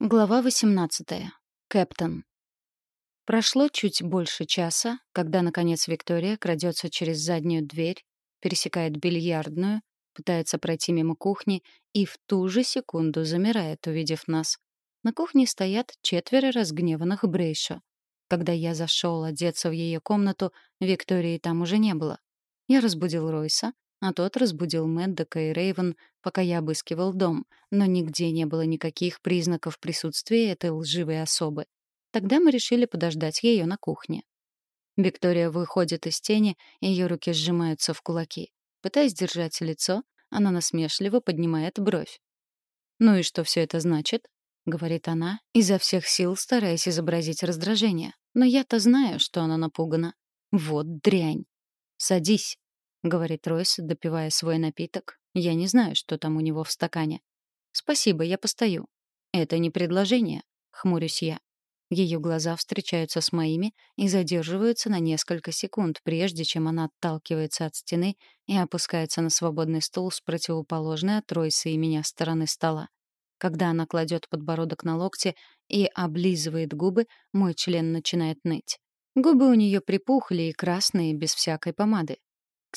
Глава 18. Кэптон. Прошло чуть больше часа, когда, наконец, Виктория крадется через заднюю дверь, пересекает бильярдную, пытается пройти мимо кухни и в ту же секунду замирает, увидев нас. На кухне стоят четверо разгневанных Брейшо. Когда я зашел одеться в ее комнату, Виктории там уже не было. Я разбудил Ройса, а тот разбудил Мэддока и Рейвен, пока я обыскивал дом, но нигде не было никаких признаков присутствия этой лживой особы. Тогда мы решили подождать ее на кухне. Виктория выходит из тени, ее руки сжимаются в кулаки. Пытаясь держать лицо, она насмешливо поднимает бровь. «Ну и что все это значит?» — говорит она, изо всех сил стараясь изобразить раздражение. Но я-то знаю, что она напугана. Вот дрянь. «Садись», — говорит Ройс, допивая свой напиток. Я не знаю, что там у него в стакане. «Спасибо, я постою». «Это не предложение», — хмурюсь я. Ее глаза встречаются с моими и задерживаются на несколько секунд, прежде чем она отталкивается от стены и опускается на свободный стул с противоположной от Ройса и меня стороны стола. Когда она кладет подбородок на локте и облизывает губы, мой член начинает ныть. Губы у нее припухли и красные, без всякой помады.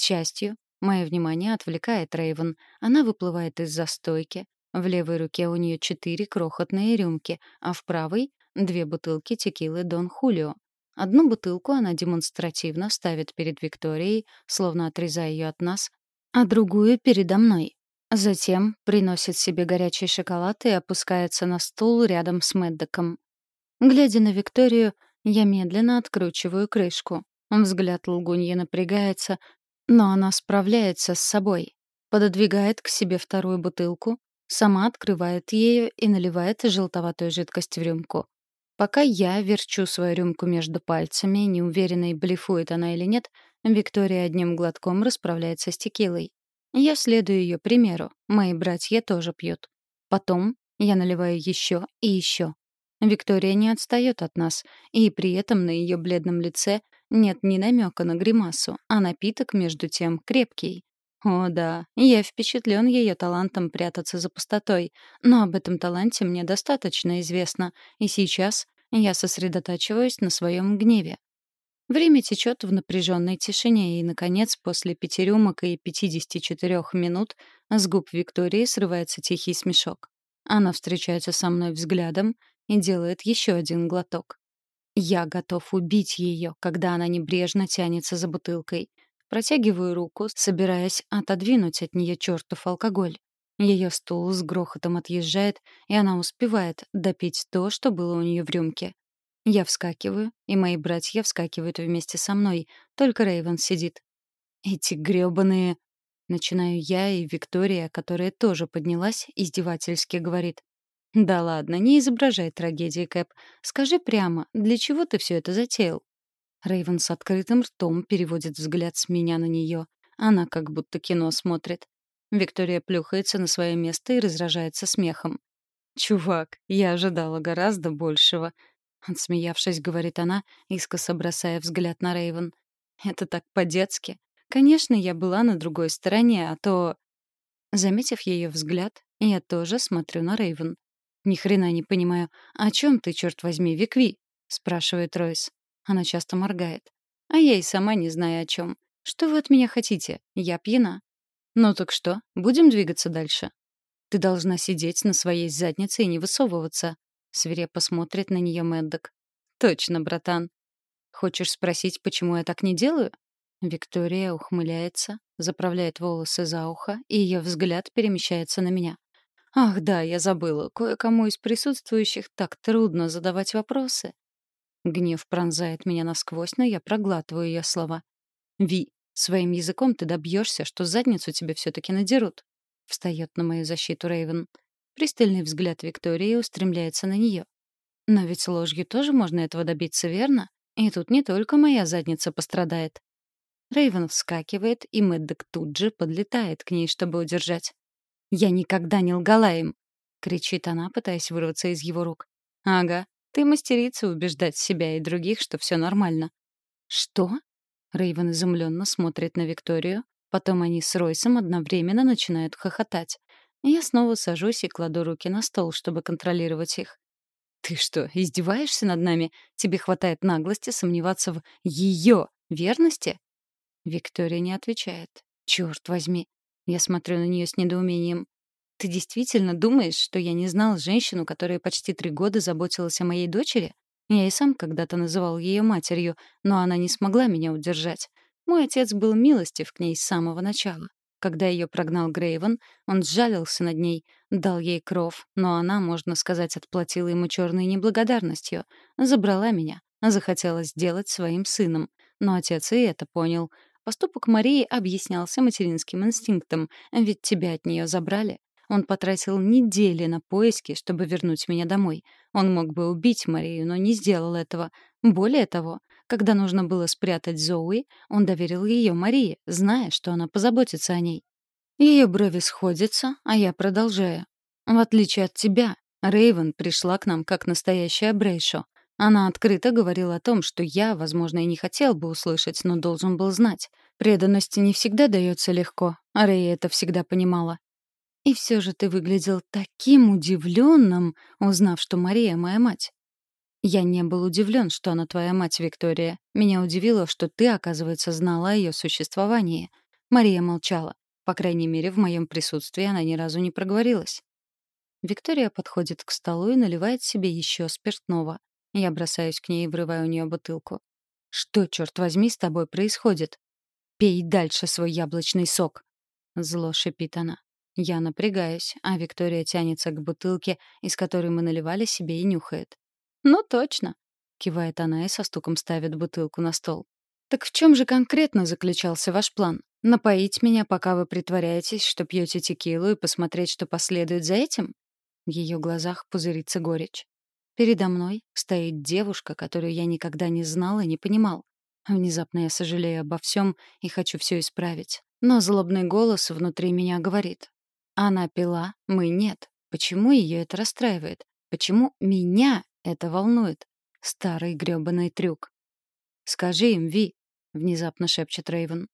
Счастью, мое внимание отвлекает Рейвен. Она выплывает из застойки. В левой руке у нее четыре крохотные рюмки, а в правой — две бутылки текилы Дон Хулио. Одну бутылку она демонстративно ставит перед Викторией, словно отрезая ее от нас, а другую — передо мной. Затем приносит себе горячий шоколад и опускается на стул рядом с Мэддоком. Глядя на Викторию, я медленно откручиваю крышку. Взгляд лгуньи напрягается, но она справляется с собой. Пододвигает к себе вторую бутылку, сама открывает ее и наливает желтоватую жидкость в рюмку. Пока я верчу свою рюмку между пальцами, неуверенной, блефует она или нет, Виктория одним глотком расправляется с текилой. Я следую ее примеру, мои братья тоже пьют. Потом я наливаю еще и еще. Виктория не отстает от нас, и при этом на ее бледном лице нет ни намека на гримасу, а напиток, между тем, крепкий. О да, я впечатлен ее талантом прятаться за пустотой, но об этом таланте мне достаточно известно, и сейчас я сосредотачиваюсь на своем гневе. Время течет в напряженной тишине, и, наконец, после пяти рюмок и 54 минут с губ Виктории срывается тихий смешок. Она встречается со мной взглядом и делает еще один глоток. Я готов убить ее, когда она небрежно тянется за бутылкой. Протягиваю руку, собираясь отодвинуть от нее чертов алкоголь. Ее стул с грохотом отъезжает, и она успевает допить то, что было у нее в рюмке. Я вскакиваю, и мои братья вскакивают вместе со мной, только Рейвен сидит. Эти грёбаные... Начинаю я, и Виктория, которая тоже поднялась, издевательски говорит. «Да ладно, не изображай трагедии, Кэп. Скажи прямо, для чего ты все это затеял?» Рейвен с открытым ртом переводит взгляд с меня на нее. Она как будто кино смотрит. Виктория плюхается на свое место и разражается смехом. «Чувак, я ожидала гораздо большего», — отсмеявшись, говорит она, искоса бросая взгляд на Рейвен. «Это так по-детски. Конечно, я была на другой стороне, а то...» Заметив ее взгляд, я тоже смотрю на Рейвен. «Ни хрена не понимаю. О чем ты, черт возьми, Викви?» — спрашивает Ройс. Она часто моргает. «А я и сама не знаю о чем. Что вы от меня хотите? Я пьяна». «Ну так что, будем двигаться дальше?» «Ты должна сидеть на своей заднице и не высовываться», — свирепо смотрит на нее Мэддок. «Точно, братан». «Хочешь спросить, почему я так не делаю?» Виктория ухмыляется, заправляет волосы за ухо, и ее взгляд перемещается на меня. Ах, да, я забыла. Кое-кому из присутствующих так трудно задавать вопросы. Гнев пронзает меня насквозь, но я проглатываю ее слова. Ви, своим языком ты добьешься, что задницу тебе все-таки надерут. Встает на мою защиту Рейвен. Пристальный взгляд Виктории устремляется на нее. Но ведь ложью тоже можно этого добиться, верно? И тут не только моя задница пострадает. Рейвен вскакивает, и Мэддок тут же подлетает к ней, чтобы удержать. «Я никогда не лгала им!» — кричит она, пытаясь вырваться из его рук. «Ага, ты мастерица убеждать себя и других, что все нормально». «Что?» — Рейвен изумленно смотрит на Викторию. Потом они с Ройсом одновременно начинают хохотать. Я снова сажусь и кладу руки на стол, чтобы контролировать их. «Ты что, издеваешься над нами? Тебе хватает наглости сомневаться в ее верности?» Виктория не отвечает. «Черт возьми!» Я смотрю на нее с недоумением. «Ты действительно думаешь, что я не знал женщину, которая почти три года заботилась о моей дочери? Я и сам когда-то называл ее матерью, но она не смогла меня удержать. Мой отец был милостив к ней с самого начала. Когда ее прогнал Грейвен, он сжалился над ней, дал ей кров, но она, можно сказать, отплатила ему черной неблагодарностью. Забрала меня, захотела сделать своим сыном. Но отец и это понял. Поступок Марии объяснялся материнским инстинктом, ведь тебя от нее забрали. Он потратил недели на поиски, чтобы вернуть меня домой. Он мог бы убить Марию, но не сделал этого. Более того, когда нужно было спрятать Зоуи, он доверил ее Марии, зная, что она позаботится о ней. Ее брови сходятся, а я продолжаю. В отличие от тебя, Рейвен пришла к нам как настоящая Брейшо. Она открыто говорила о том, что я, возможно, и не хотел бы услышать, но должен был знать. Преданность не всегда дается легко, а Рей это всегда понимала. И все же ты выглядел таким удивленным, узнав, что Мария моя мать. Я не был удивлен, что она твоя мать, Виктория. Меня удивило, что ты, оказывается, знала о ее существовании. Мария молчала. По крайней мере, в моем присутствии она ни разу не проговорилась. Виктория подходит к столу и наливает себе еще спиртного. Я бросаюсь к ней и врываю у нее бутылку. «Что, черт возьми, с тобой происходит?» «Пей дальше свой яблочный сок!» Зло шипит она. Я напрягаюсь, а Виктория тянется к бутылке, из которой мы наливали себе и нюхает. «Ну, точно», — кивает она и со стуком ставит бутылку на стол. «Так в чем же конкретно заключался ваш план? Напоить меня, пока вы притворяетесь, что пьете текилу, и посмотреть, что последует за этим?» В ее глазах пузырится горечь. Передо мной стоит девушка, которую я никогда не знал и не понимал. Внезапно я сожалею обо всем и хочу все исправить. Но злобный голос внутри меня говорит. Она пила, мы нет. Почему ее это расстраивает? Почему меня это волнует. Старый грёбаный трюк. «Скажи им, Ви», — внезапно шепчет Рейвен.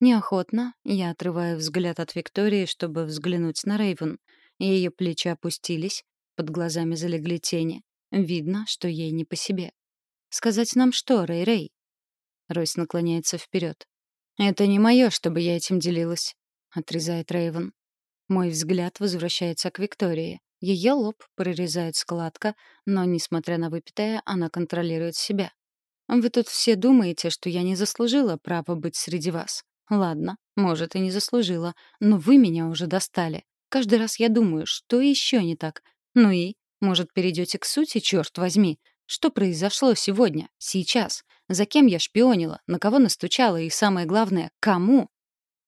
Неохотно я отрываю взгляд от Виктории, чтобы взглянуть на Рейвен. Ее плечи опустились, под глазами залегли тени. Видно, что ей не по себе. «Сказать нам что, Рэй-Рэй?» Ройс наклоняется вперед. «Это не мое, чтобы я этим делилась», — отрезает Рейвен. Мой взгляд возвращается к Виктории. Ее лоб прорезает складка, но, несмотря на выпитое, она контролирует себя. «Вы тут все думаете, что я не заслужила права быть среди вас. Ладно, может, и не заслужила, но вы меня уже достали. Каждый раз я думаю, что еще не так. Ну и, может, перейдете к сути, черт возьми. Что произошло сегодня, сейчас? За кем я шпионила, на кого настучала и, самое главное, кому?»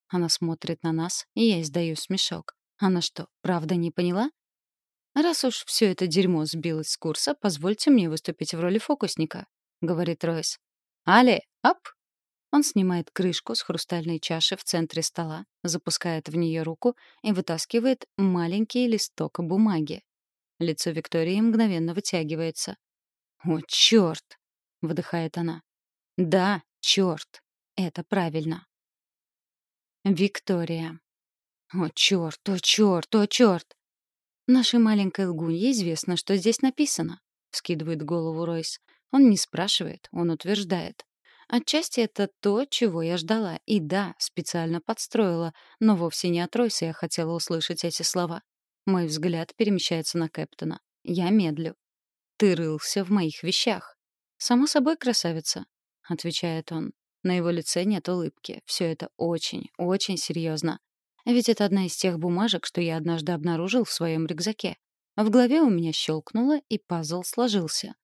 Она смотрит на нас, и я издаю смешок. Она что, правда не поняла? «Раз уж все это дерьмо сбилось с курса, позвольте мне выступить в роли фокусника», — говорит Ройс. «Али, ап!» Он снимает крышку с хрустальной чаши в центре стола, запускает в нее руку и вытаскивает маленький листок бумаги. Лицо Виктории мгновенно вытягивается. «О, черт!» — выдыхает она. «Да, черт! Это правильно!» Виктория. «О, черт! О, черт! О, черт!» «Нашей маленькой лгунье известно, что здесь написано», — вскидывает голову Ройс. Он не спрашивает, он утверждает. Отчасти это то, чего я ждала. И да, специально подстроила, но вовсе не от Ройса я хотела услышать эти слова. Мой взгляд перемещается на Кэптона. Я медлю. «Ты рылся в моих вещах». «Само собой, красавица», — отвечает он. На его лице нет улыбки. Все это очень, очень серьезно. Ведь это одна из тех бумажек, что я однажды обнаружил в своем рюкзаке. В голове у меня щелкнуло, и пазл сложился.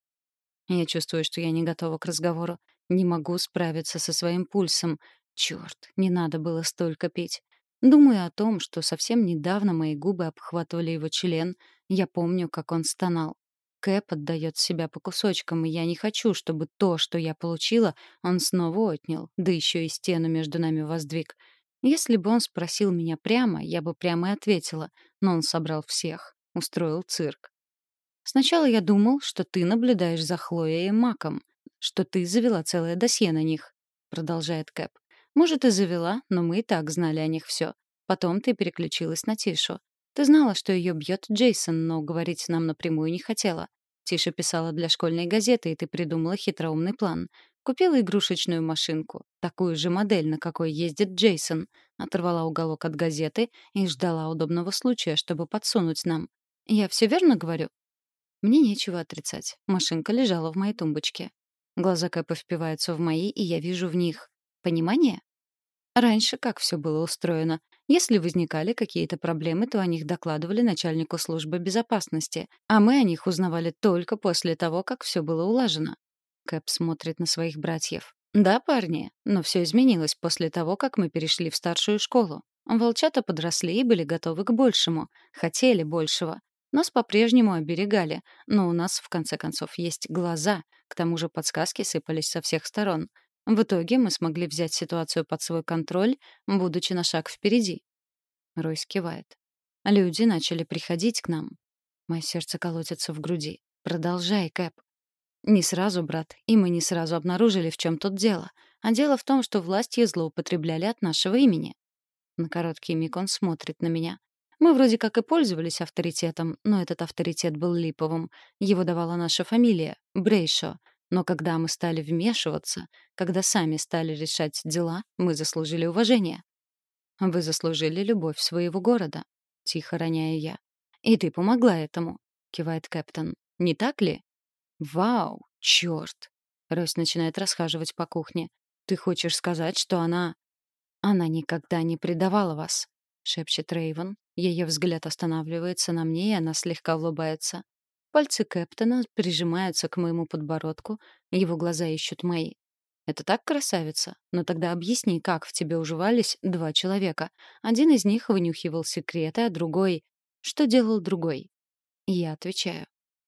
Я чувствую, что я не готова к разговору. Не могу справиться со своим пульсом. Черт, не надо было столько пить. Думаю о том, что совсем недавно мои губы обхватывали его член. Я помню, как он стонал. Кэп отдает себя по кусочкам, и я не хочу, чтобы то, что я получила, он снова отнял, да еще и стену между нами воздвиг. Если бы он спросил меня прямо, я бы прямо и ответила, но он собрал всех, устроил цирк. Сначала я думал, что ты наблюдаешь за Хлоей и Маком, что ты завела целое досье на них, продолжает Кэп. Может, и завела, но мы и так знали о них все. Потом ты переключилась на Тишу. Ты знала, что ее бьет Джейсон, но говорить нам напрямую не хотела. Тиша писала для школьной газеты, и ты придумала хитроумный план. Купила игрушечную машинку, такую же модель, на какой ездит Джейсон. Оторвала уголок от газеты и ждала удобного случая, чтобы подсунуть нам. Я все верно говорю? Мне нечего отрицать. Машинка лежала в моей тумбочке. Глаза Кэпа впиваются в мои, и я вижу в них понимание. Раньше как все было устроено? Если возникали какие-то проблемы, то о них докладывали начальнику службы безопасности, а мы о них узнавали только после того, как все было улажено. Кэп смотрит на своих братьев. «Да, парни, но все изменилось после того, как мы перешли в старшую школу. Волчата подросли и были готовы к большему, хотели большего. Нас по-прежнему оберегали, но у нас, в конце концов, есть глаза, к тому же подсказки сыпались со всех сторон. В итоге мы смогли взять ситуацию под свой контроль, будучи на шаг впереди. Ройс кивает. Люди начали приходить к нам. Мое сердце колотится в груди. Продолжай, Кэп. Не сразу, брат, и мы не сразу обнаружили, в чем тут дело. А дело в том, что власти злоупотребляли от нашего имени. На короткий миг он смотрит на меня. Мы вроде как и пользовались авторитетом, но этот авторитет был липовым. Его давала наша фамилия — Брейшо — но когда мы стали вмешиваться, когда сами стали решать дела, мы заслужили уважение. Вы заслужили любовь своего города, тихо роняю я. И ты помогла этому, кивает капитан. Не так ли? Вау, чёрт. Рось начинает расхаживать по кухне. Ты хочешь сказать, что она она никогда не предавала вас, шепчет Рейвен. Ее взгляд останавливается на мне, и она слегка улыбается. Пальцы Кэптона прижимаются к моему подбородку, его глаза ищут мои. «Это так, красавица? Но тогда объясни, как в тебе уживались два человека. Один из них вынюхивал секреты, а другой... Что делал другой?» Я отвечаю.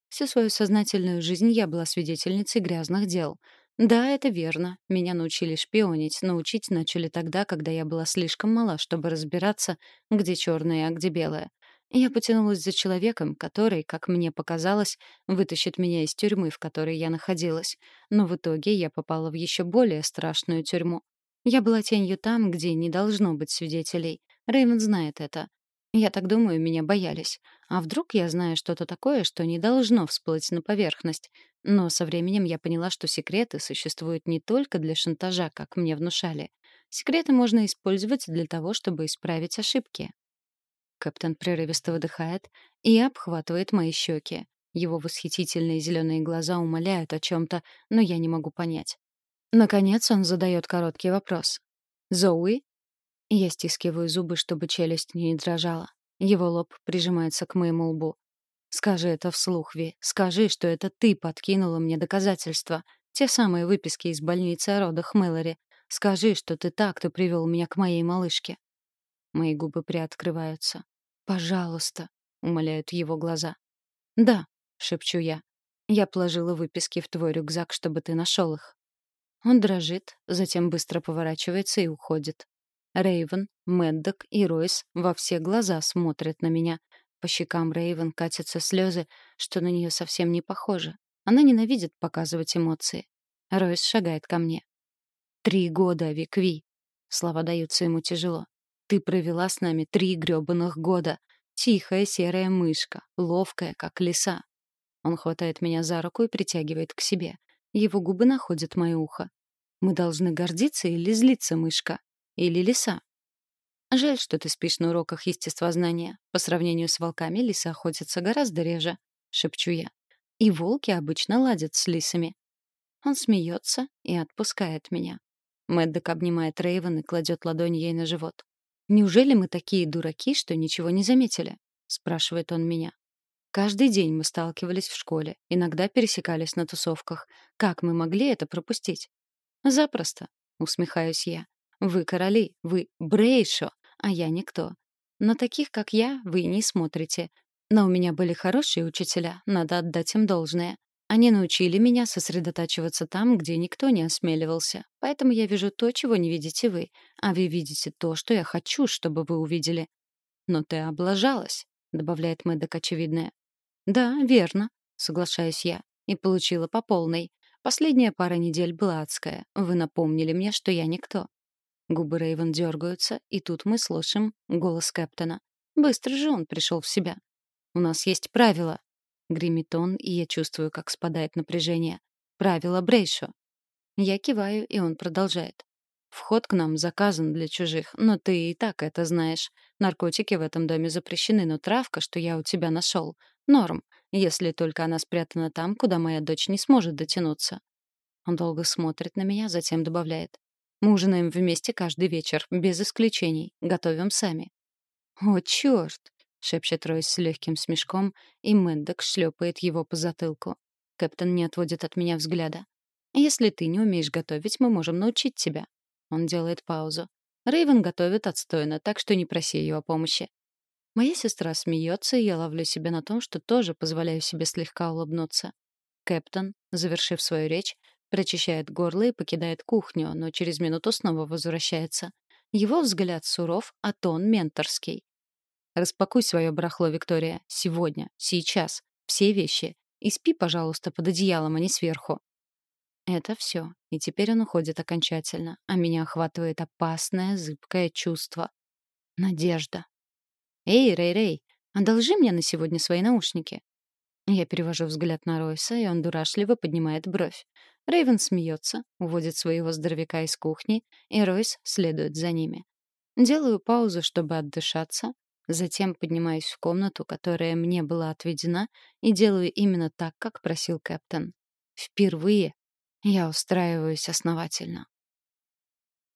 Всю свою сознательную жизнь я была свидетельницей грязных дел. Да, это верно. Меня научили шпионить, но учить начали тогда, когда я была слишком мала, чтобы разбираться, где черное, а где белое. Я потянулась за человеком, который, как мне показалось, вытащит меня из тюрьмы, в которой я находилась. Но в итоге я попала в еще более страшную тюрьму. Я была тенью там, где не должно быть свидетелей. Рэймонд знает это. Я так думаю, меня боялись. А вдруг я знаю что-то такое, что не должно всплыть на поверхность? Но со временем я поняла, что секреты существуют не только для шантажа, как мне внушали. Секреты можно использовать для того, чтобы исправить ошибки. Капитан прерывисто выдыхает и обхватывает мои щеки. Его восхитительные зеленые глаза умоляют о чем-то, но я не могу понять. Наконец он задает короткий вопрос. «Зоуи?» Я стискиваю зубы, чтобы челюсть не дрожала. Его лоб прижимается к моему лбу. «Скажи это вслух, Ви. Скажи, что это ты подкинула мне доказательства. Те самые выписки из больницы о родах Мэлори. Скажи, что ты так, кто привел меня к моей малышке». Мои губы приоткрываются. «Пожалуйста», — умоляют его глаза. «Да», — шепчу я. «Я положила выписки в твой рюкзак, чтобы ты нашел их». Он дрожит, затем быстро поворачивается и уходит. Рейвен, Мэддок и Ройс во все глаза смотрят на меня. По щекам Рейвен катятся слезы, что на нее совсем не похоже. Она ненавидит показывать эмоции. Ройс шагает ко мне. «Три года, Викви!» Слова даются ему тяжело. Ты провела с нами три грёбаных года. Тихая серая мышка, ловкая, как лиса. Он хватает меня за руку и притягивает к себе. Его губы находят мое ухо. Мы должны гордиться или злиться, мышка? Или лиса? Жаль, что ты спишь на уроках естествознания. По сравнению с волками лисы охотятся гораздо реже, шепчу я. И волки обычно ладят с лисами. Он смеется и отпускает меня. Мэддок обнимает Рейвен и кладет ладонь ей на живот. «Неужели мы такие дураки, что ничего не заметили?» — спрашивает он меня. Каждый день мы сталкивались в школе, иногда пересекались на тусовках. Как мы могли это пропустить? Запросто, усмехаюсь я. Вы короли, вы Брейшо, а я никто. На таких, как я, вы не смотрите. Но у меня были хорошие учителя, надо отдать им должное. Они научили меня сосредотачиваться там, где никто не осмеливался. Поэтому я вижу то, чего не видите вы, а вы видите то, что я хочу, чтобы вы увидели. Но ты облажалась, добавляет Мэддок очевидное. Да, верно, соглашаюсь я, и получила по полной. Последняя пара недель была адская. Вы напомнили мне, что я никто. Губы Рейвен дергаются, и тут мы слышим голос Кэптона. Быстро же он пришел в себя. У нас есть правила. Гремит он, и я чувствую, как спадает напряжение. Правило Брейшо. Я киваю, и он продолжает. Вход к нам заказан для чужих, но ты и так это знаешь. Наркотики в этом доме запрещены, но травка, что я у тебя нашел, норм, если только она спрятана там, куда моя дочь не сможет дотянуться. Он долго смотрит на меня, затем добавляет. Мы ужинаем вместе каждый вечер, без исключений. Готовим сами. «О, чёрт!» — шепчет Ройс с легким смешком, и Мэддок шлепает его по затылку. Кэптон не отводит от меня взгляда. «Если ты не умеешь готовить, мы можем научить тебя». Он делает паузу. Рейвен готовит отстойно, так что не проси ее о помощи. Моя сестра смеется, и я ловлю себя на том, что тоже позволяю себе слегка улыбнуться. Кэптон, завершив свою речь, прочищает горло и покидает кухню, но через минуту снова возвращается. Его взгляд суров, а тон менторский. «Распакуй свое барахло, Виктория. Сегодня. Сейчас. Все вещи. И спи, пожалуйста, под одеялом, а не сверху». Это все. И теперь он уходит окончательно, а меня охватывает опасное, зыбкое чувство. Надежда. «Эй, Рэй-Рэй, одолжи мне на сегодня свои наушники». Я перевожу взгляд на Ройса, и он дурашливо поднимает бровь. Рейвен смеется, уводит своего здоровяка из кухни, и Ройс следует за ними. Делаю паузу, чтобы отдышаться, затем поднимаюсь в комнату, которая мне была отведена, и делаю именно так, как просил Кэптон. Впервые я устраиваюсь основательно.